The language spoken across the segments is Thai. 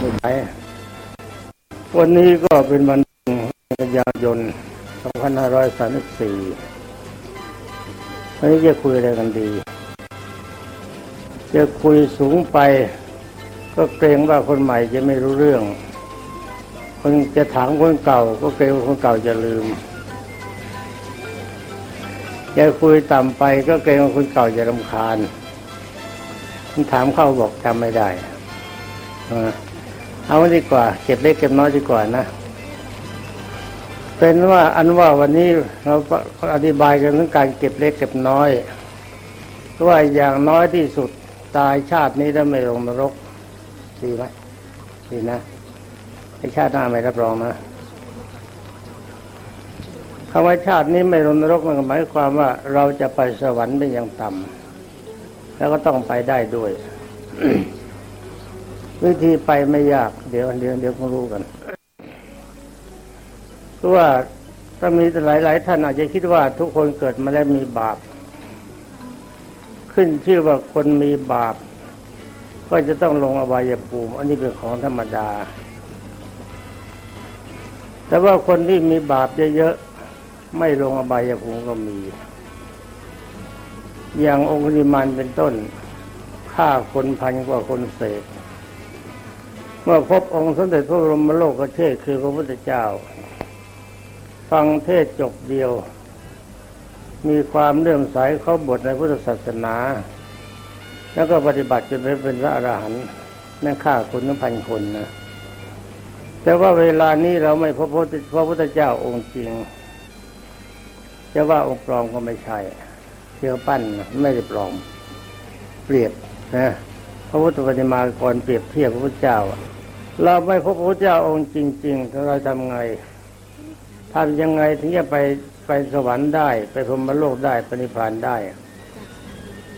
ไม่ไหววันนี้ก็เป็นวันกันยายน2534วันนี้จะคุยอะไรกันดี จะคุยสูงไป ก็เกรงว่าคนใหม่จะไม่รู้เรื่อง คนจะถามคนเก่า ก็เกรงว่าคนเก่าจะลืม จะคุยต่ำไป ก็เกรงว่าคนเก่าจะรำคาญถามเข้าบอกจำไม่ได้ เอาไว้ดีกว่า เก็บเล็กเก็บน้อยดีกว่านะ เป็นว่าอันว่าวันนี้เราอธิบายกันเรื่องการเก็บเล็กเก็บน้อยว่าอย่างน้อยที่สุดตายชาตินี้แล้วไม่ลงนรกดีไหมดีนะไอชาติหน้าไม่รับรองนะคำว่าชาตินี้ไม่ลงนรกมันหมายความว่าเราจะไปสวรรค์เป็นอย่างต่ำแล้วก็ต้องไปได้ด้วย วิธีไปไม่ยาก เดี๋ยวเดี๋ยวเดี๋ยวก็รู้กันเพราะว่าถ้ามีหลายหลายท่านอาจจะคิดว่าทุกคนเกิดมาแล้วมีบาป ขึ้นชื่อว่าคนมีบาป ก็จะต้องลงอบายภูมิ อันนี้เป็นของธรรมดา แต่ว่าคนที่มีบาปเยอะๆไม่ลงอบายภูมิก็มี อย่างองคุลิมานเป็นต้นฆ่าคนพันกว่าคนเศษ มื่อพบองค์สมเด็จพระบรมโลกเทศคือพระพุทธเจ้า ฟังเทศจบเดียว มีความเลื่อมใสเข้าบทในพุทธศาสนา แล้วก็ปฏิบัติจนเป็นพระอรหันต์นั่นฆ่าคนนัพันคนนะแต่ว่าเวลานี้เราไม่พบพระพุทธเจ้าองค์จริงจะว่าองค์ปลอมก็ไม่ใช่เที่ยวปั้นไม่ได้ปลอม เปรียบนะพระพุทธปฏิมากรเปรียบเทียบพระพุทธเจ้า เราไม่พบพระเจ้าองค์จริงๆเราทำไงทำยังไงถึงจะไปไปสวรรค์ได้ ไปพรมโลกได้ปณิพานได้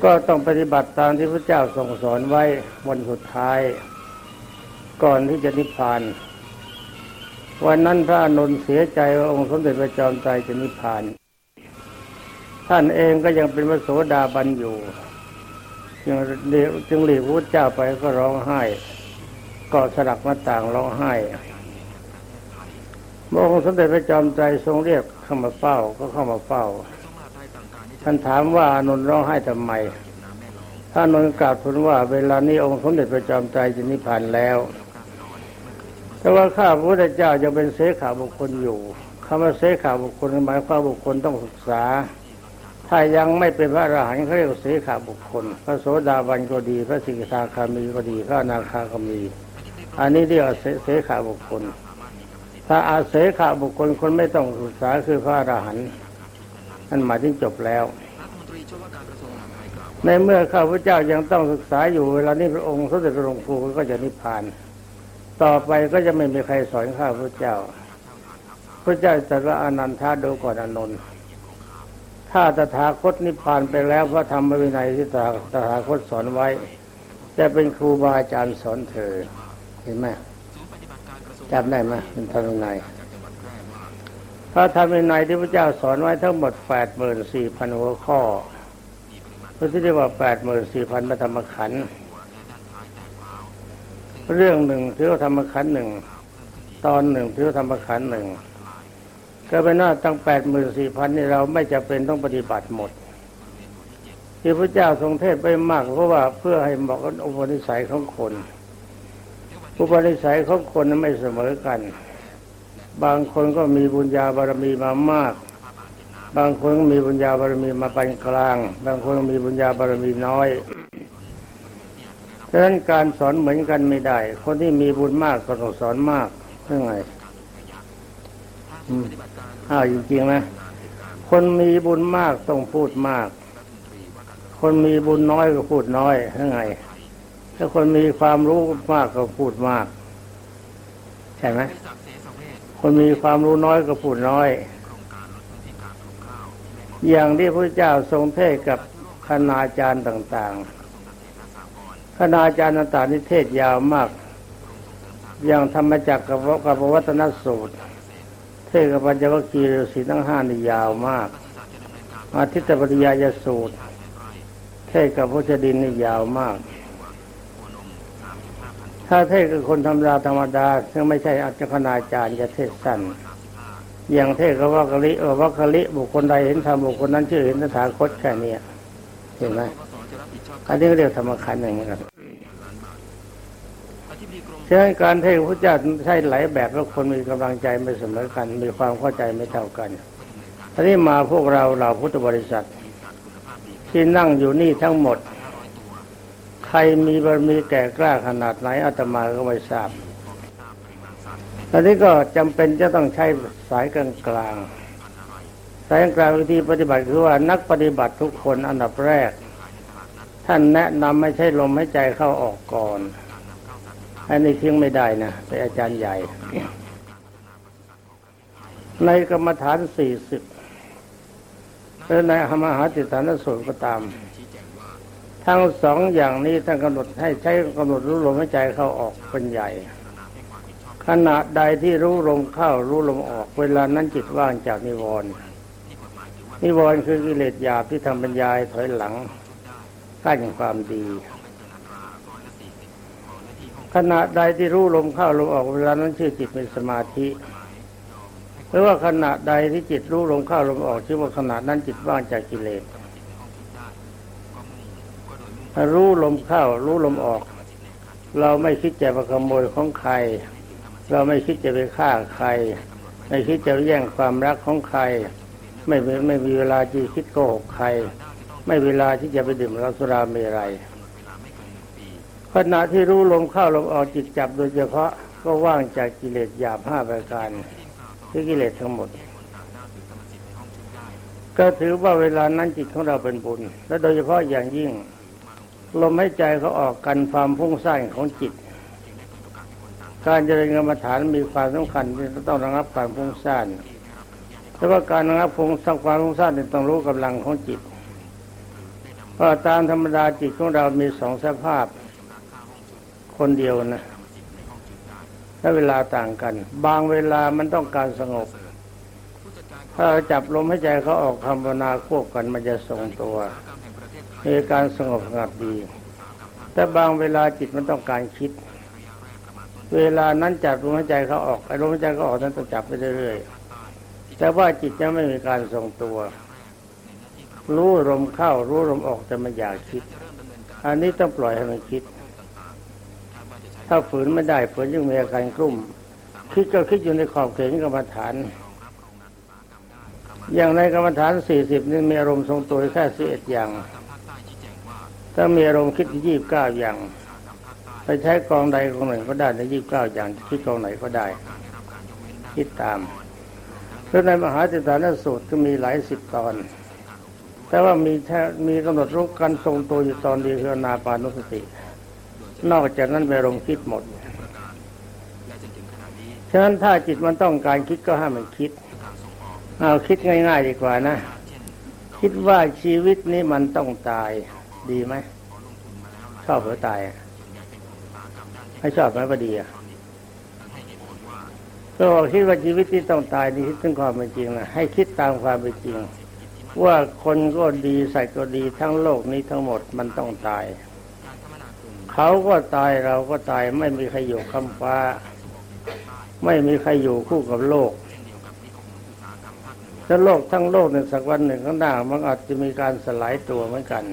ก็ต้องปฏิบัติตามที่พระเจ้าทรงสอนไว้วันสุดท้าย ก่อนที่จะนิพพาน วันนั้นพระอนุนเสียใจว่าองค์สมเด็จพระจอมไตรจะนิพพาน ท่านเองก็ยังเป็นพระโสดาบันอยู่ จึงเดียวจึงหลีกพระเจ้าไปก็ร้องไห้ ก็สลักมาต่างร้องไห้มองค์สมเด็จพระจอมใจทรงเรียกเข้ามาเฝ้าก็เข้ามาเฝ้า ท่านถามว่าอนนร้องไห้ทำไมท่านนนกราบทูลว่าเวลานี้องค์สมเด็จพระจอมใจจะนิพพานแล้ว แต่ว่าข้าพระพุทธเจ้ายังเป็นเสขาบุคคลอยู่คำว่าเสขาบุคคลหมายความบุคคลต้องศึกษา ถ้ายังไม่เป็นพระอรหันต์เขาเรียกเสขาบุคคล พระโสดาบันก็ดี พระสิกขาคามีก็ดี พระนาคาก็มี อันนี้เรียกเสขาบุคคล ถ้าอาเสขาบุคคลคนไม่ต้องศึกษาคือพระอรหันต์นั่นหมายถึงจบแล้วในเมื่อข้าพเจ้ายังต้องศึกษาอยู่เวลานี้พระองค์สมเด็จพระองค์ครูก็จะนิพพาน ต่อไปก็จะไม่มีใครสอนข้าพเจ้า พระเจ้าจะว่าอนันทาดูก่อนอนนท์ถ้าตถาคตนิพพานไปแล้วพระธรรมวินัยที่ตถาคตสอนไว้ จะเป็นครูบาอาจารย์สอนเธอ เห็นไหมจำได้ไหมเป็นธรรมวินัยพระธรรมวินัยที่พระเจ้าสอนไว้ทั้งหมดแปดหมื่นสี่พันหัวข้อพระที่เรียกว่าแปดหมื่นสี่พันพระธรรมขันธ์เรื่องหนึ่งถือว่าธรรมขันธ์หนึ่งตอนหนึ่งถือว่าธรรมขันธ์หนึ่งก็เป็นว่าตั้งแปดหมื่นสี่พันนี่เราไม่จะเป็นต้องปฏิบัติหมดที่พระเจ้าทรงเทศไปมากเพราะว่าเพื่อให้เหมาะกับอุปนิสัยของคน อุปนิสัยของคนไม่เสมอกัน บางคนก็มีบุญญาบารมีมามาก บางคนก็มีบุญญาบารมีมาปานกลาง บางคนมีบุญญาบารมีน้อยดังนั้นการสอนเหมือนกันไม่ได้ คนที่มีบุญมากก็ต้องสอนมากเพื่อไงอ้าวจริงๆนะคนมีบุญมากต้องพูดมาก คนมีบุญน้อยก็พูดน้อยยังไง ถ้าคนมีความรู้มากก็พูดมาก ใช่ไหมคนมีความรู้น้อยก็พูดน้อย อย่างที่พระเจ้าทรงเทศกับคณาจารย์ต่างๆ คณาจารย์ต่างๆนี่เทศยาวมาก อย่างธรรมจักรกับวัฒนสูตร เทศกับปัญจวัคคีย์ฤาษีทั้งห้านี่ยาวมาก อาทิตตปริยายสูตร เทศกับพระเจดินนี่ยาวมาก ถ้าเทศคือคนธรรมดาธรรมดา ซึ่งไม่ใช่อัจฉริยจารย์จะเทศสั้นอย่างเทศก็ว่ากะลิว่ากะลิบุคคลใดเห็นธรรมบุคคลนั้นชื่อเห็นสถาคตแค่นี้เห็นไหมอันนี้เรียกธรรมขันอย่างนี้ครับฉะนั้นการเทศพระเจ้าใช้หลายแบบแล้วคนมีกำลังใจไม่เสมอกัน มีความเข้าใจไม่เท่ากันทีนี้มาพวกเราเราพุทธบริษัท ที่นั่งอยู่นี่ทั้งหมด ใครมีบารมีแก่กล้าขนาดไหนอาตมาก็ไม่ทราบตอนนี้ก็จำเป็นจะต้องใช้สายกลางกลางสายกลางวิธีปฏิบัติคือว่านักปฏิบัติทุกคนอันดับแรก ท่านแนะนำไม่ใช่ลมให้ใจเข้าออกก่อนอันนี้ทิ้งไม่ได้นะเป็นอาจารย์ใหญ่ ในกรรมฐานสี่สิบหรือในธรรมหาติฐานสูตรก็ตาม ทั้งสองอย่างนี้ท่านกำหนดให้ใช้กำหนดรู้ลมหายใจเข้าออกเป็นใหญ่ ขณะใดที่รู้ลมเข้ารู้ลมออก เวลานั้นจิตว่างจากนิวรณ์นิวรณ์คือกิเลสหยาบที่ทำบรรยายถอยหลังกั้นความดีขณะใดที่รู้ลมเข้าลมออกเวลานั้นชื่อจิตเป็นสมาธิหรือว่าขณะใดที่จิตรู้ลมเข้าลมออกชื่อว่าขณะนั้นจิตว่างจากกิเลส รู้ลมเข้า รู้ลมออก เราไม่คิดจะมาขโมยของใคร เราไม่คิดจะไปฆ่าใคร ไม่คิดจะแย่งความรักของใคร ไม่ไม่มีเวลาที่คิดโกหกใคร ไม่เวลาที่จะไปดื่มเหล้าสุราเมรัยขณะที่รู้ลมเข้าลมออกจิตจับโดยเฉพาะก็ว่างจากกิเลสหยาบห้าประการคือกิเลสทั้งหมด ก็ถือว่าเวลานั้นจิตของเราเป็นบุญ และโดยเฉพาะอย่างยิ่ง ลมหายใจเขาออกกันความพุ่งสร้างของจิต การเจริญกรรมฐานมีความสำคัญที่ต้องระงับความพุ่งสร้างแต่ว่าการระงับพุ่งสร้างความพุ่งสร้างต้องรู้กำลังของจิตเพราะตามธรรมดาจิตของเรามีสองสภาพ คนเดียวนะและเวลาต่างกัน บางเวลามันต้องการสงบ ถ้าจับลมหายใจเขาออกคำวนาควบกันมันจะทรงตัว มีการสงบสงัดดี แต่บางเวลาจิตมันต้องการคิด เวลานั้นจับลมหายใจเขาออกไอ้ลมหายใจเขาออกนั้นต้องจับไปเรื่อยๆแต่ว่าจิตจะไม่มีการทรงตัว รู้ลมเข้า รู้ลมออกแต่มันอยากคิด อันนี้ต้องปล่อยให้มันคิด ถ้าฝืนไม่ได้ฝืนยังมีอาการกลุ่มคิดก็คิดอยู่ในขอบเขตกรรมฐาน อย่างในกรรมฐานสี่สิบนี่มีอารมณ์ทรงตัวแค่สิบเอ็ดอย่าง ถ้ามีอารมณ์คิดยี่บเก้าอย่าง ไปใช้กองใดกองหนึ่งก็ได้ในยี่บเก้าอย่างคิดกองไหนก็ได้ คิดตามแล้วในมหาจิตานสูตรก็มีหลายสิบตอน แต่ว่ามีแค่มีกำหนดรู้การทรงตัวอยู่ตอนเดียวคือนาปานุสติ นอกจากนั้นไปอารมณ์คิดหมด ฉะนั้นถ้าจิตมันต้องการคิดก็ให้มันคิด เอาคิดง่าย ๆ ดีกว่านะ คิดว่าชีวิตนี้มันต้องตาย ดีไหมชอบหรือตายไม่ชอบไหมก็ดีอะก็คิดว่าชีวิตที่ต้องตายนี่คิดถึงความเป็นจริงนะให้คิดตามความเป็นจริง ว่าคนก็ดีสัตว์ก็ดีทั้งโลกนี้ทั้งหมดมันต้องตาย เขาก็ตายเราก็ตายไม่มีใครอยู่คำฟ้า ไม่มีใครอยู่คู่กับโลกถ้าโลกทั้งโลกหนึ่งสักวันหนึ่งข้างหน้ามันอาจจะมีการสลายตัวเหมือนกัน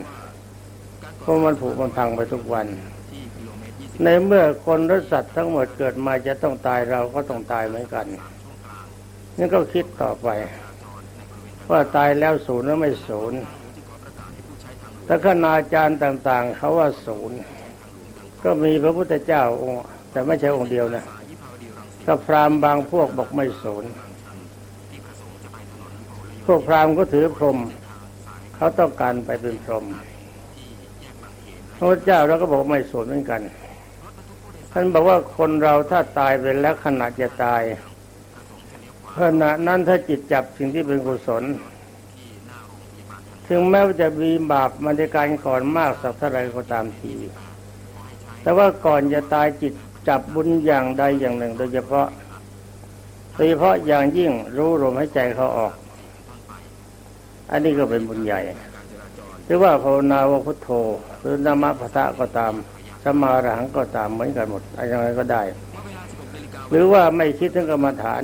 ราะมันผูกมันพังไปทุกวัน ในเมื่อคนรสัตว์ทั้งหมดเกิดมาจะต้องตายเราก็ต้องตายเหมือนกันนี่ก็คิดต่อไป ว่าตายแล้วศูนย์หรือไม่ศูนย์ถ้าคณาจารย์ต่าง ๆ เขาว่าศูนย์ก็มีพระพุทธเจ้าองค์แต่ไม่ใช่องค์เดียวนะก็พราหมณ์บางพวกบอกไม่ศูนย์พวกพราหมณ์ก็ถือพรหมเขาต้องการไปเป็นพรหม พระเจ้าเราก็บอกไม่สนเหมือนกันท่านบอกว่าคนเราถ้าตายไปแล้วขณะจะตายขณะนั้นถ้าจิตจับสิ่งที่เป็นกุศลถึงแม้ว่าจะมีบาปมันในการก่อนมากสักเท่าไรก็ตามที แต่ว่าก่อนจะตายจิตจับบุญอย่างใดอย่างหนึ่ง โดยเฉพาะโดยเฉพาะอย่างยิ่งรู้ลมหายใจเขาออก อันนี้ก็เป็นบุญใหญ่ หรือว่าภาวนาว่าพุทโธ หรือนามะพะทะก็ตามสมาหลังก็ตามเหมือนกันหมดอะไรก็ได้ หรือว่าไม่คิดถึงกรรมฐาน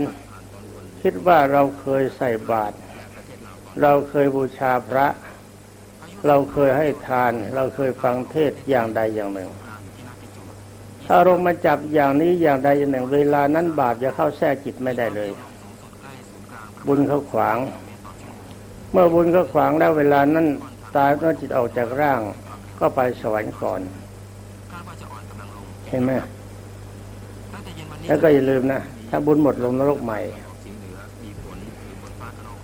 คิดว่าเราเคยใส่บาตรเราเคยบูชาพระ เราเคยให้ทาน เราเคยฟังเทศอย่างใดอย่างหนึ่งถ้าลงมาจับอย่างนี้อย่างใดอย่างหนึ่ง เวลานั้นบาปจะเข้าแทรกจิตไม่ได้เลย บุญเขาขวาง เมื่อบุญเขาขวางแล้วเวลานั้น ตายเมื่อจิตออกจากร่าง ก็ไปสวรรค์ก่อนเห็นไหมแล้วก็อย่าลืมนะถ้าบุญหมดลงนรกใหม่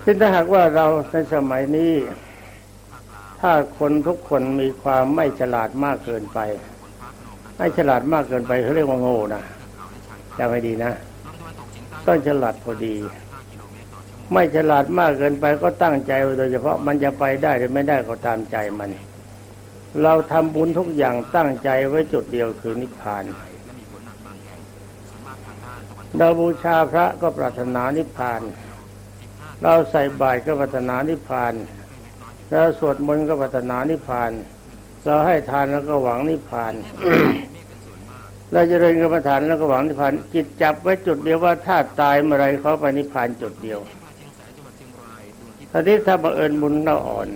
ซึ่งถ้าหากว่าเราในสมัยนี้ ถ้าคนทุกคนมีความไม่ฉลาดมากเกินไปไม่ฉลาดมากเกินไปเขาเรียกว่าโง่นะจำให้ดีนะต้องฉลาดพอดี ไม่ฉลาดมากเกินไปก็ตั้งใจโดยเฉพาะมันจะไปได้หรือไม่ได้ก็ตามใจมัน เราทำบุญทุกอย่างตั้งใจไว้จุดเดียวคือนิพพานเราบูชาพระก็ปรารถนานิพพาน เราใส่บาตรก็ปรารถนานิพพาน เราสวดมนต์ก็ปรารถนานิพพาน เราให้ทานแล้วก็หวังนิพพาน เราจะเริญกรรมฐานแล้วก็หวังนิพพานจิตจับไว้จุดเดียวว่าถ้าตายเมื่อไรเขาไปนิพพานจุดเดียว ตอนนี้ถ้าบังเอิญบุญเราอ่อน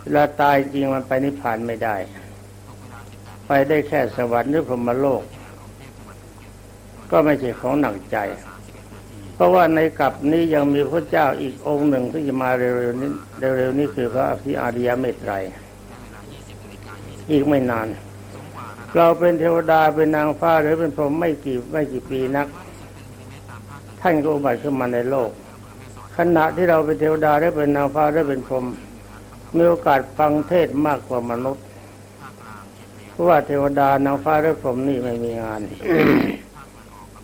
เวลาตายจริงมันไปนิพพานไม่ได้ ไปได้แค่สวรรค์หรือพรหมโลก ก็ไม่ใช่ของหนักใจ เพราะว่าในกลับนี้ยังมีพระเจ้าอีกองค์หนึ่งที่จะมาเร็วๆนี้เร็วๆนี้คือพระอภิอาริยเมตไตรอีกไม่นาน เราเป็นเทวดาเป็นนางฟ้าหรือเป็นพรหมไม่กี่ไม่กี่ปีนัก ท่านก็อุบัติขึ้นมาในโลก ขณะที่เราเป็นเทวดาหรือเป็นนางฟ้าหรือเป็นพรหมมีโอกาสฟังเทศมากกว่ามนุษย์เพราะว่าเทวดานางฟ้าหรือพรหมนี่ไม่มีงาน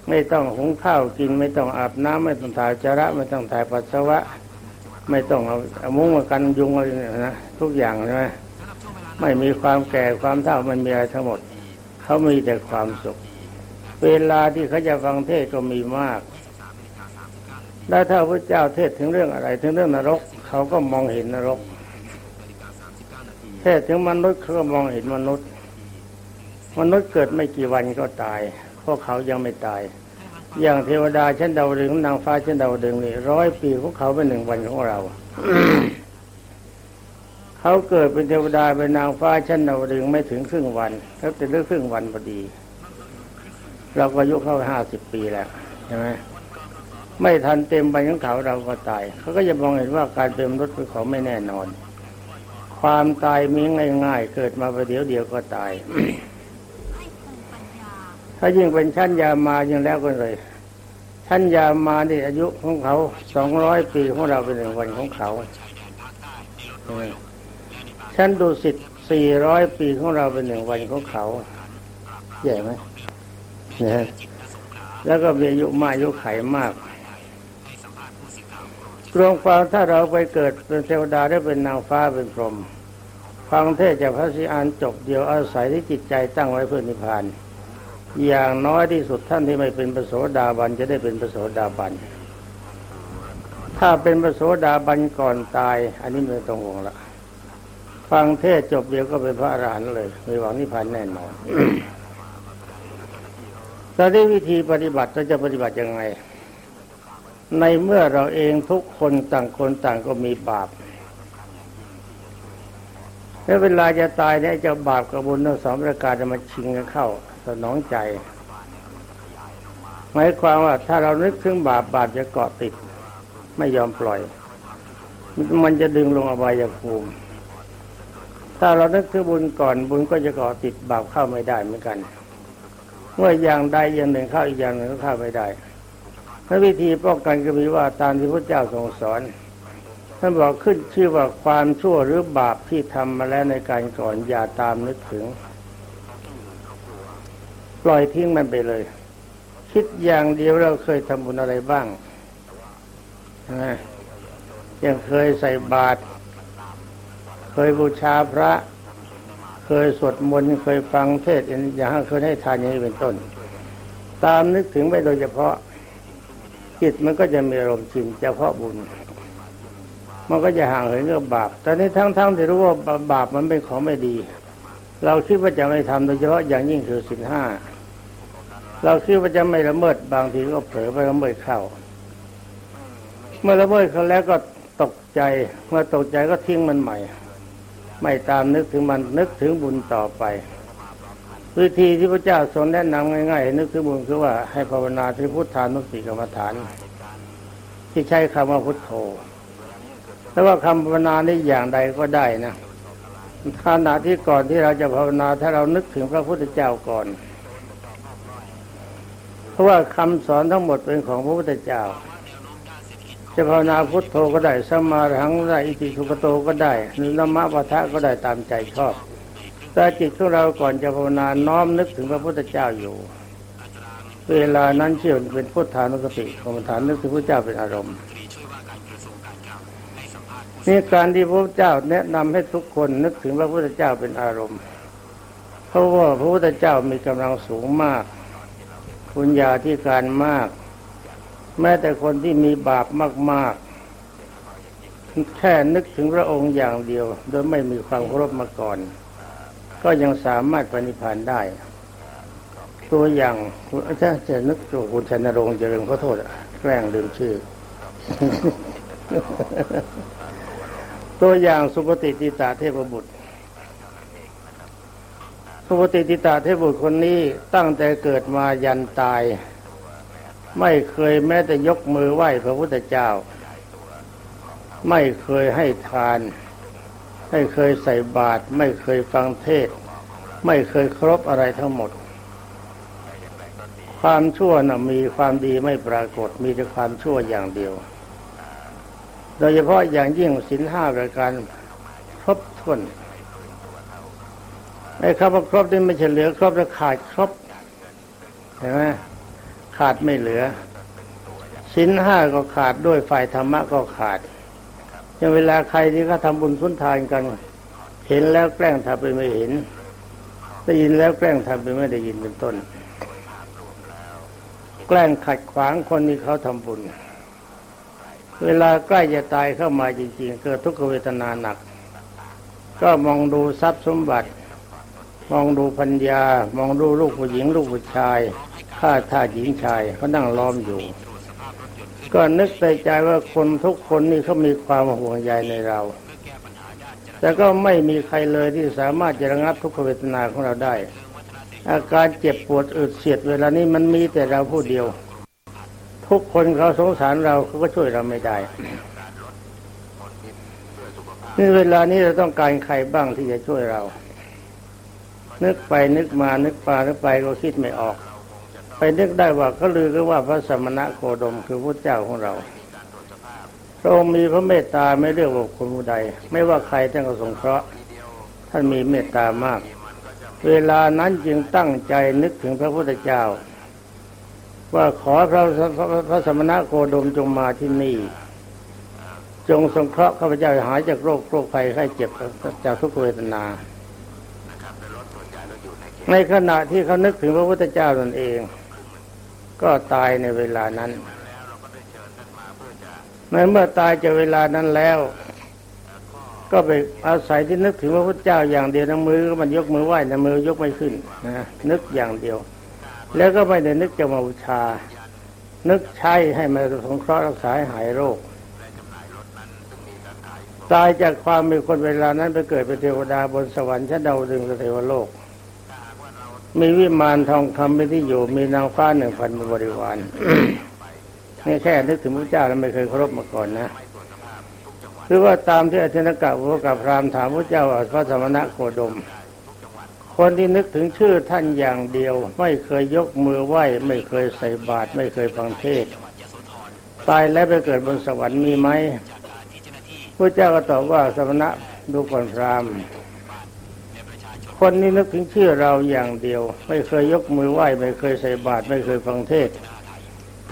ไม่ต้องหุงข้าวกิน ไม่ต้องอาบน้ำไม่ต้องถ่ายจระไม่ต้องถ่ายปัสสาวะ ไม่ต้องเอาเอามุ้งมากันยุงอะไรเนี่ยนะทุกอย่างใช่ไหมไม่มีความแก่ความเฒ่ามันมีอะไรทั้งหมด เขามีแต่ความสุข เวลาที่เขาจะฟังเทศก็มีมาก แล้วถ้าพระเจ้าเทศถึงเรื่องอะไร ถึงเรื่องนรก เขาก็มองเห็นนรก เทศถึงมนุษย์เขาก็มองเห็นมนุษย์ มนุษย์เกิดไม่กี่วันก็ตายพวกเขายังไม่ตาย อย่างเทวดาเชั้นดาวดึงนางฟ้าเชั้นดาวดึงนี่ร้อยปีของเขาเป็นหนึ่งวันของเราเขาเกิดเป็นเทวดาเป็นนางฟ้าชั้นดาวดึงไม่ถึงครึ่งวันแล้วเป็นเรื่องครึ่งวันพอดี เราก็ยุเข้าห้าสิบปีแล้วใช่ไหม ไม่ทันเต็มไปของเขาเราก็ตาย เขาก็จะมองเห็นว่าการเป็นมนุษย์เป็นของไม่แน่นอน ความตายมีง่าย ๆ เกิดมาประเดี๋ยวเดียวก็ตาย ถ้ายิ่งเป็นชั้นยามายิ่งแล้วก็เลยชั้นยามานี่อายุของเขาสองร้อยปีของเราเป็นหนึ่งวันของเขาชั้นดุสิตสี่ร้อยปีของเราเป็นหนึ่งวันของเขาใหญ่ไหมนะฮะแล้วก็มีอายุมากอายุไขมาก รวมความถ้าเราไปเกิดเป็นเทวดาได้เป็นนางฟ้าเป็นพรหมฟังเทศจากพระสิอานจบเดียวอาศัยที่จิตใจตั้งไว้เพื่อนิพพาน อย่างน้อยที่สุดท่านที่ไม่เป็นปโสดาบันจะได้เป็นปโสดาบัน ถ้าเป็นปโสดาบันก่อนตาย อันนี้ไม่ต้องห่วงละฟังเทศจบเดียวก็เป็นพระอรหันต์เลยมีหวังนิพพานแน่นอนตอนนี้วิธีปฏิบัติเราจะปฏิบัติยังไง ในเมื่อเราเองทุกคนต่างคนต่างก็มีบาปแล้วเวลาจะตายเนี่ยจะบาปกับบุญทั้งสองประการจะมาชิงกันเข้าสนองใจหมายความว่าถ้าเรานึกถึงบาปบาปจะเกาะติด ไม่ยอมปล่อย มันจะดึงลงอบายภูมิ ถ้าเรานึกถึงบุญก่อนบุญก็จะเกาะติดบาปเข้าไม่ได้เหมือนกัน เมื่ออย่างใดอย่างหนึ่งเข้าอีกอย่างหนึ่งก็เข้าไม่ได้ พระวิธีป้องกันก็มีว่าตามที่พระเจ้าทรงสอนท่านบอกขึ้นชื่อว่าความชั่วหรือบาปที่ทำมาแล้วในการก่อนอย่าตามนึกถึง ปล่อยทิ้งมันไปเลย คิดอย่างเดียวเราเคยทำบุญอะไรบ้างยังเคยใส่บาตรเคยบูชาพระ เคยสวดมนต์เคยฟังเทศน์อย่างเคยให้ทานอย่างนี้เป็นต้น ตามนึกถึงไปโดยเฉพาะ จิตมันก็จะมีอารมณ์ชินเฉพาะบุญ มันก็จะห่างเหินกับบาปแต่ในทั้งๆที่รู้ว่าบาปมันเป็นของไม่ดี เราคิดว่าจะไม่ทำโดยเฉพาะอย่างยิ่งคือสินห้าเราคิดว่าจะไม่ละเมิดบางทีก็เผลอไปละเมิดเข้า เมื่อละเมิดเขาแล้วก็ตกใจ เมื่อตกใจก็ทิ้งมันใหม่ ไม่ตามนึกถึงมันนึกถึงบุญต่อไป วิธีที่พระเจ้าทรงแนะนำง่ายๆนึกถึงบุญคือว่าให้ภาวนาที่พุทธานุสติกรรมฐาน ที่ใช้คำว่าพุทโธแต่ว่าคำภาวนานี้อย่างใดก็ได้นะขณะที่ก่อนที่เราจะภาวนาถ้าเรานึกถึงพระพุทธเจ้าก่อน เพราะว่าคำสอนทั้งหมดเป็นของพระพุทธเจ้า จะภาวนาพุทโธก็ได้สมาหังได้อิติสุปโตก็ได้หรือนมะปะทะก็ได้ตามใจชอบ แต่จิตของเราก่อนจะภาวนาน้อมนึกถึงพระพุทธเจ้าอยู่ เวลานั้นเชื่อเป็นพุทธานุสติกรรมฐานนึกถึงพระเจ้าเป็นอารมณ์นี่การที่พระเจ้าแนะนำให้ทุกคนนึกถึงพระพุทธเจ้าเป็นอารมณ์ เพราะว่าพระพุทธเจ้ามีกำลังสูงมากปุญญาธิการมาก แม้แต่คนที่มีบาปมาก ๆ แค่นึกถึงพระองค์อย่างเดียว โดยไม่มีความเคารพมาก่อน ก็ยังสามารถปฏิพานได้ ตัวอย่างถ้าจะนึกตัวคุณชนรงค์เจริญขอโทษแกล้งลืมชื่อ ตัวอย่างสุปฏิติตาเทพบุตรสุปฏิติตาเทพบุตรคนนี้ตั้งแต่เกิดมายันตาย ไม่เคยแม้แต่ยกมือไหว้พระพุทธเจ้า ไม่เคยให้ทาน ไม่เคยใส่บาตรไม่เคยฟังเทศ ไม่เคยครบอะไรทั้งหมด ความชั่วนะ่ะมีความดีไม่ปรากฏมีแต่ความชั่วอย่างเดียว โดยเฉพาะอย่างยิ่งสินห้าประการครบถ้วนไอ้คำว่าครบนี่ไม่ใช่เหลือครบแล้วขาดครบเห็นไหมขาดไม่เหลือสินห้าก็ขาดด้วยฝ่ายธรรมะก็ขาด อย่างเวลาใครที่เขาทำบุญสุนทานกัน เห็นแล้วแกล้งทำไปไม่เห็น ได้ยินแล้วแกล้งทำไปไม่ได้ยินเป็นต้น แกล้งขัดขวางคนที่เขาทำบุญ เวลาใกล้จะตายเข้ามาจริงๆ เกิดทุกขเวทนาหนัก ก็มองดูทรัพย์สมบัติ มองดูพัญญามองดูลูกผู้หญิงลูกผู้ชายข้าท่าหญิงชายเขานั่งล้อมอยู่ ก็นึกในใจว่าคนทุกคนนี่เขามีความห่วงใยในเรา แต่ก็ไม่มีใครเลยที่สามารถจะระงับทุกขเวทนาของเราได้ อาการเจ็บปวดอึดเสียดเวลานี้มันมีแต่เราผู้เดียว ทุกคนเขาสงสารเราเขาก็ช่วยเราไม่ได้นี่เวลานี้เราต้องการใครบ้างที่จะช่วยเรา นึกไปนึกมานึกไปนึกไปก็คิดไม่ออก ไปนึกได้ว่าเขาลือก็ว่าพระสมณะโคดมคือพระเจ้าของเราพระองค์มีพระเมตตาไม่เลือกว่าคนผู้ใด ไม่ว่าใครท่านก็สงเคราะห์ท่านมีเมตตามาก เวลานั้นจึงตั้งใจนึกถึงพระพุทธเจ้า ว่าขอพระพระสมณะโคดมจงมาที่นี่ จงสงเคราะห์ข้าพเจ้าหายจากโรคโรคภัยไข้เจ็บจากทุกเวทนาในขณะที่เขานึกถึงพระพุทธเจ้าตนเอง ก็ตายในเวลานั้นในเมื่อตายจากเวลานั้นแล้ว ก็ไปอาศัยที่นึกถึงพระพุทธเจ้าอย่างเดียวนะมือมันยกมือไหว้นะมือยกไม่ขึ้นนะนึกอย่างเดียว แล้วก็ไม่ได้นึกจะมาบูชา นึกใช้ให้มาสงเคราะห์รักษาหายโรค ตายจากความมีคนเวลานั้นไปเกิดเป็นเทวดาบนสวรรค์ชั้นดาวดึงสเทวโลก มีวิมานทองคำเป็นที่อยู่ มีนางฟ้าหนึ่งพันบริวารนี่แค่นึกถึงพระเจ้าแล้วไม่เคยเคารพมาก่อนนะคือว่าตามที่อธินกะพระกับพรามถามพระเจ้าว่าพระสมณะโคดม คนที่นึกถึงชื่อท่านอย่างเดียว ไม่เคยยกมือไหว้ไม่เคยใส่บาตรไม่เคยฟังเทศตายแล้วไปเกิดบนสวรรค์มีไหมพระเจ้าก็ตอบว่าสมณะดูก่อนพราม คนนี้นึกถึงชื่อเราอย่างเดียว ไม่เคยยกมือไหว้ไม่เคยใส่บาตรไม่เคยฟังเทศ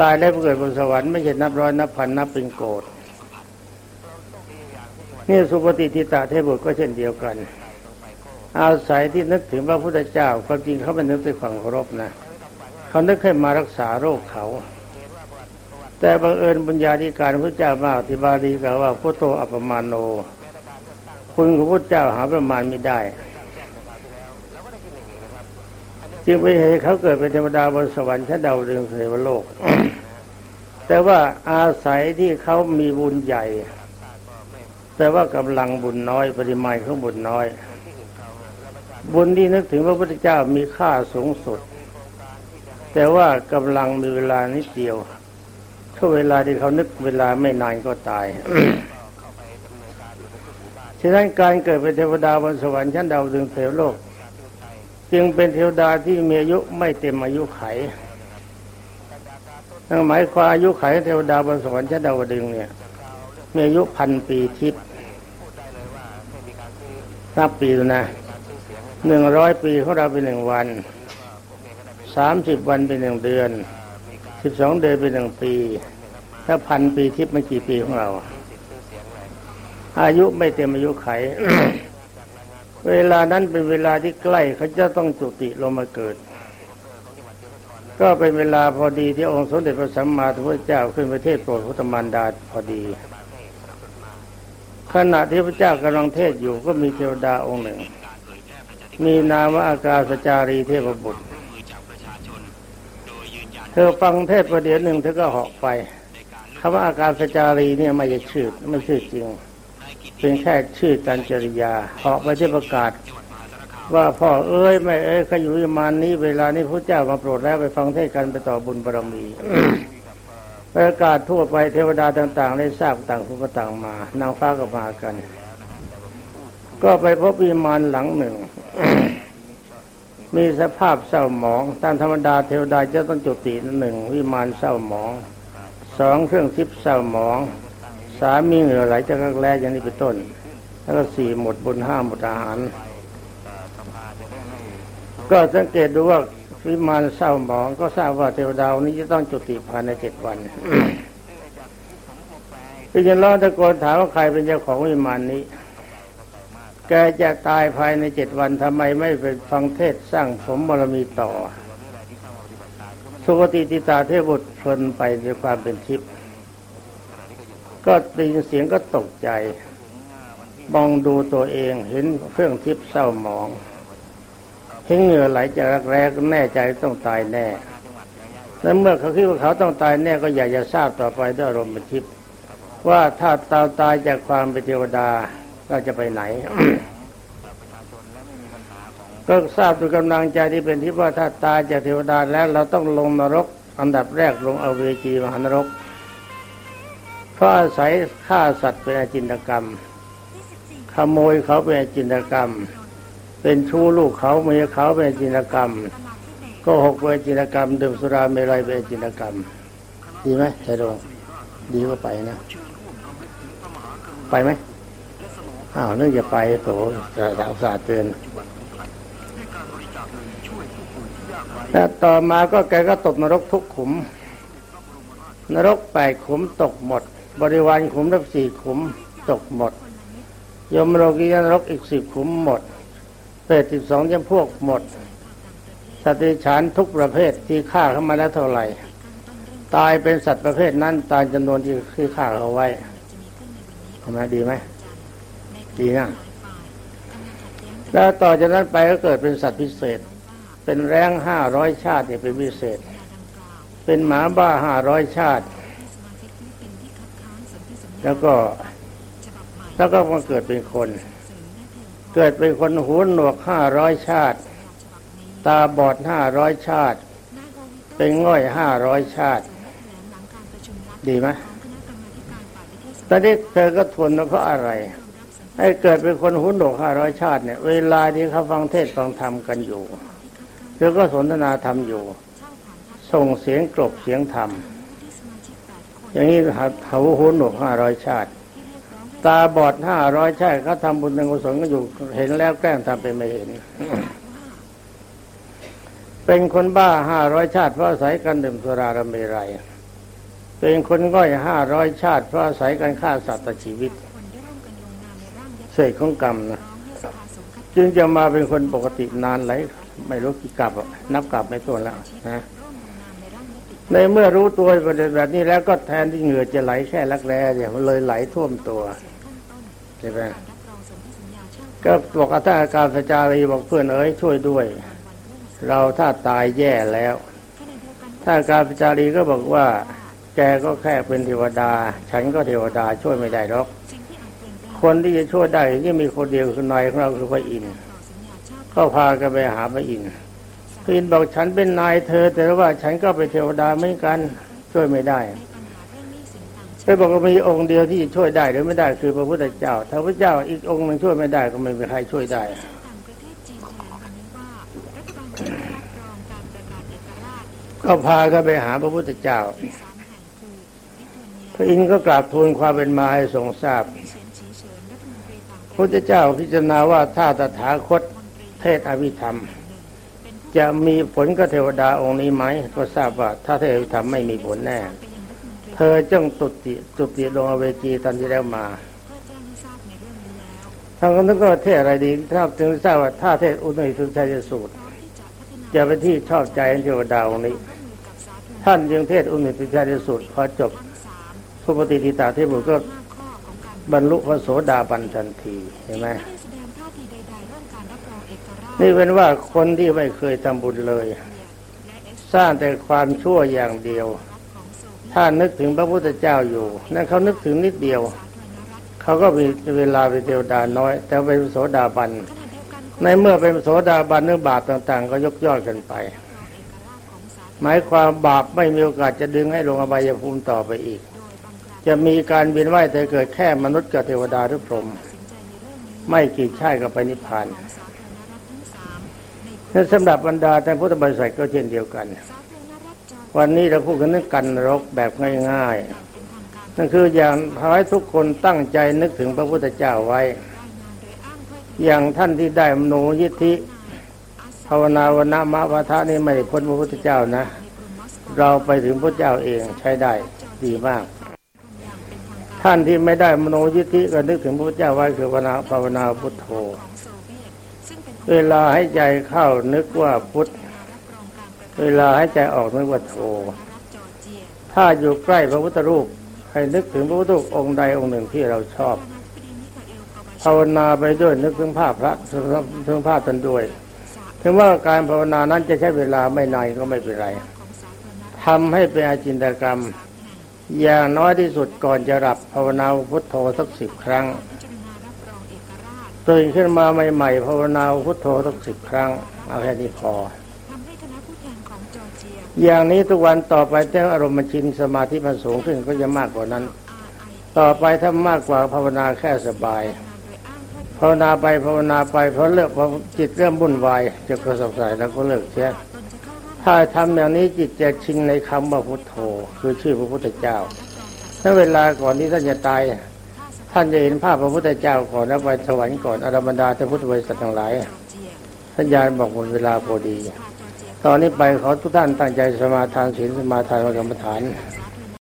ตายแล้เกิดบนสวรรค์ไม่ใช่นับร้อยนับพันนับเป็นโกรธนี่สุปฏิทิตาเทพบุตรก็เช่นเดียวกัน อาศัยที่นึกถึงพระพุทธเจ้าความจริงเขาเป็นนึกด้วยความเคารพนะเขานึกให้มารักษาโรคเขา แต่บังเอิญบุญญาธิการพระเจ้ามากที่บาลีกล่าวว่าพุทโธอัปมาโน คุณของพระเจ้าหาประมาณไม่ได้ จึงไปเห็นเขาเกิดเป็นเทวดาบนสวรรค์ชั้นดาวดึงเทวโลก แต่ว่าอาศัยที่เขามีบุญใหญ่ แต่ว่ากำลังบุญน้อย ปริมาณของบุญน้อย บุญที่นึกถึงพระพุทธเจ้ามีค่าสูงสุด แต่ว่ากำลังมีเวลานิดเดียวถ้าเวลาที่เขานึกเวลาไม่นานก็ตายฉะนั้นการเกิดเป็นเทวดาบนสวรรค์ชั้นดาวดึงเทวโลก จึงเป็นเทวดาที่มีอายุไม่เต็มอายุไขนั่นหมายความอายุไขเทวดาบนสวรรค์ชั้นดาวดึงเนี่ยมีอายุพันปีทิพย์นับปีนะหนึ่งร้อยปีของเราเป็นหนึ่งวันสามสิบวันเป็นหนึ่งเดือนสิบสองเดือนเป็นหนึ่งปี ถ้าพันปีทิพย์ไม่กี่ปีของเรา อายุไม่เต็มอายุไข เวลานั้นเป็นเวลาที่ใกล้เขาจะต้องจุติลงมาเกิด ก็เป็นเวลาพอดีที่องค์สมเด็จพระสัมมาสัมพุทธเจ้าขึ้นประเทศโปรดพุทธมารดาพอดี ขณะที่พระเจ้ากำลังเทศอยู่ก็มีเทวดาองค์หนึ่ง มีนามว่าอากาศจารีเทพบุตรเธอฟังเทศประเดี๋ยวหนึ่งเธอก็หาะไปคำว่าอากาศจารีเนี่ยไม่ใช่ชื่อไม่ชื่อจริง เป็นแค่ชื่อการจริยาเหาะไปที่ประกาศ ว่าพ่อเอ้ยไม่เอ้ยขยุยมานนี้เวลานี้พระเจ้ามาโปรดแล้วไปฟังเทศกันไปต่อบุญบารมีประกาศทั่วไปเทวดาต่างๆได้ทราบต่างผู้ก็ต่างมานางฟ้าก็มากัน ก็ไปพบวิมานหลังหนึ่ง มีสภาพเศร้าหมอง ตามธรรมดาเทวดาจะต้องจุติหนึ่งวิมานเศร้าหมองสองเครื่องทิพย์เศร้าหมอง สามีเหงื่อไหลจากรักแร้อย่างนี้เป็นต้น แล้วก็สี่หมดบุญห้าหมดอาหาร ก็สังเกตดูว่าวิมานเศร้าหมองก็ทราบว่าเทวดานี้จะต้องจุติภายในเจ็ดวันพี่จะร้องตะโกนถามว่าใครเป็นเจ้าของวิมานนี้ แกจะตายภายในเจ็ดวันทำไมไม่ไปฟังเทศสร้างสมบารมีต่อ สุคติติตาเทพบุตรเพลินไปด้วยความเป็นทิพย์ ก็ได้ยินเสียงก็ตกใจ มองดูตัวเองเห็นเครื่องทิพย์เศร้าหมองเห็นเหงื่อไหลจากรักแร้ก็แน่ใจต้องตายแน่และเมื่อเขาคิดว่าเขาต้องตายแน่ก็อยากจะทราบต่อไปด้วยอารมณ์ทิพย์ว่าถ้าตาตายจากความเป็นเทวดาเราจะไปไหน ก็ทราบด้วยกำลังใจที่เป็นทิพย์ว่าถ้าตายจากเทวดาแล้วเราต้องลงนรก อันดับแรกลงอเวจีมหานรก เพราะอาศัยฆ่าสัตว์เป็นอาจินตกรรม ขโมยเขาเป็นอาจินตกรรม เป็นชู้ลูกเขาเมียเขาเป็นอาจินตกรรม ก็หกเป็นอาจินตกรรมดื่มสุราเมลัยเป็นอาจินตกรรม ดีไหมใจดงดีก็ไปนะ ไปไหมอ้าวนึกจะไปโถจะสาวสาเตือนแต่ต่อมาก็แกก็ตกนรกทุกขุม นรกแปดขุมตกหมด บริวารขุมทั้งสี่ขุมตกหมด ยมโลกียนรกอีกสิบขุมหมดเปรตสิบสองจำพวกหมด สตว์เดรัจฉานทุกประเภทที่ฆ่าเข้ามาแล้วเท่าไหร่ ตายเป็นสัตว์ประเภทนั้น ตายจำนวนที่ที่ฆ่าเขาไว้ทำไมดีไหมดีนะแล้วต่อจากนั้นไปก็เกิดเป็นสัตว์พิเศษ เป็นแรงห้าร้อยชาติเนี่ยเป็นพิเศษ เป็นหมาบ้าห้าร้อยชาติ แล้วก็แล้วก็มาเกิดเป็นคน เกิดเป็นคนหูหนวกห้าร้อยชาติ ตาบอดห้าร้อยชาติ เป็นง่อยห้าร้อยชาติ ดีไหมตอนนี้เธอก็ทนนะเพราะอะไร ให้เกิดเป็นคนหูหนวกห้าร้อยชาติเนี่ย เวลาที่เขาฟังเทศฟังธรรมกันอยู่เธอก็สนทนาธรรมอยู่ ส่งเสียงกลบเสียงธรรม อย่างนี้เขาหูหนวกห้าร้อยชาติ ตาบอดห้าร้อยชาติเขาทำบุญทำกุศลก็อยู่เห็นแล้วแกล้งทำเป็นไม่เห็น เป็นคนบ้าห้าร้อยชาติ เพราะอาศัยการดื่มสุราระเมรัยเป็นคนง่อยห้าร้อยชาติ เพราะอาศัยการฆ่าสัตว์ชีวิตเศษของกรรมนะจึงจะมาเป็นคนปกตินานไหลไม่รู้กี่กลับนับกลับไม่ตัวแล้วนะ ในเมื่อรู้ตัวประเด็นแบบนี้แล้วก็แทนที่เหงื่อจะไหลแค่ลักแร้เนี่ยมันเลยไหลท่วมตัวใช่ไหมก็บอกอาจารย์อาการสจารีบอกเพื่อนเอ้ยช่วยด้วย เราถ้าตายแย่แล้วขณะเดียวกันถ้าการพิจารีก็บอกว่า แกก็แค่เป็นเทวดา ฉันก็เทวดาช่วยไม่ได้หรอก คนที่จะช่วยได้ที่มีคนเดียวคือนายของเราคือพระอินทร์ต่อสัญญาชาก็พากันไปหาพระอินทร์ พระอินบอกฉันเป็นนายเธอ แต่ว่าฉันก็เป็นเทวดาเหมือนกันช่วยไม่ได้ในปัญหาเรื่องหนี้สินต่างชาติไปบอกว่ามีองค์เดียวที่ช่วยได้หรือไม่ได้คือพระพุทธเจ้าถ้าพระเจ้าอีกองค์หนึ่งช่วยไม่ได้ก็ไม่มีใครช่วยได้ก็พากันไปหาพระพุทธเจ้าสามแห่งคือลิทัวเนียพระอินทร์ก็กราบทูลความเป็นมาให้ทรงทราบพระพุทธเจ้าพิจารณาว่าถ้าตถาคตเทศอภิธรรม จะมีผลกับเทวดาองค์นี้ไหมก็ทราบว่าถ้าเทศอภิธรรมไม่มีผลแน่ เธอจงตุติตุติลงอเวจีตอนที่แล้วมาเพื่อแจ้งให้ทานเรื่องนั้นก็เทศอะไรดีถ้าถึงทราบว่าถ้าเทศอุณหิสุชัยสูตร จะพัฒนาจะเป็นที่ชอบใจเทวดาองค์นี้ ท่านจึงเทศอุณหิสุชัยสูตรพอจบสุปฏิทิตาเทพบุตรก็บรรลุพระโสดาบันทันทีเห็นไหม นี่เป็นว่าคนที่ไม่เคยทำบุญเลย สร้างแต่ความชั่วอย่างเดียว ถ้านึกถึงพระพุทธเจ้าอยู่นั่นเขานึกถึงนิดเดียว เขาก็มีเวลาเป็นเทวดาน้อย แต่เป็นโสดาบัน ในเมื่อเป็นโสดาบันเรื่องบาปต่าง ๆ ก็ยกยอกันไป หมายความบาปไม่มีโอกาสจะดึงให้ลงอบายภูมิต่อไปอีก จะมีการเวียนว่ายแต่เกิดแค่มนุษย์กับเทวดาหรือพรหมตัดสินใจในเรื่องนี้ไม่กี่ชาติก็ไปนิพพาน นนั่นสำหรับบรรดาท่านพุทธบริษัทก็เช่นเดียวกัน วันนี้เราพูดกันเรื่องกันรกแบบง่ายๆ นั่นคืออย่างให้ทุกคนตั้งใจนึกถึงพระพุทธเจ้าไว้ อย่างท่านที่ได้มโนยิทธิภาวนาวนามะวะทะนี่ไม่ได้พ้นพระพุทธเจ้านะ เราไปถึงพระเจ้าเองใช้ได้ดีมาก ท่านที่ไม่ได้มโนยิทธิก็นึกถึงพระพุทธเจ้าไว้คือภาวนาภาวนาพุทโธ เวลาให้ใจเข้านึกว่าพุทธเวลาให้ใจออกนึกว่าโธถ้าอยู่ใกล้พระพุทธรูปให้นึกถึงพระพุทธรูปองค์ใดองค์หนึ่งที่เราชอบภาวนาไปด้วยนึกถึงภาพพระถึงภาพตนด้วยถึงว่าการภาวนานั้นจะใช้เวลาไม่นานก็ไม่เป็นไรของสาธารณรัฐทำให้เป็นอาจินตกรรม อย่างน้อยที่สุดก่อนจะหลับภาวนาพุทโธสักสิบครั้ง ตื่นขึ้นมาใหม่ๆภาวนาพุทโธสักสิบครั้ง เอาแค่นี้พอทำให้คณะผู้แทนของจอร์เจียอย่างนี้ทุกวันต่อไปแต่อารมณ์มันชินสมาธิมันสูงขึ้นก็จะมากกว่านั้น ต่อไปถ้ามากกว่าภาวนาแค่สบายงานโดยอ้างถ้อยภาวนาไปภาวนาไปพอเลิกพอจิตเริ่มวุ่นวายจะกระสับกระส่ายแล้วก็เลิกเสียตนจะเข้าร่วมถ้าทำอย่างนี้จิตจะชิงในคำว่าพุทโธ คือชื่อพระพุทธเจ้ารับรองจากถ้าเวลาก่อนที่ท่านจะตาย ท่านจะเห็นภาพพระพุทธเจ้าก่อนแล้วไปสวรรค์ก่อนอรบรรดาท่านพุทธบริษัททั้งหลายท่านยานบอกหมดเวลาพอดี ตอนนี้ไปขอทุกท่านตั้งใจสมาทานศีลสมาทานกรรมฐานสา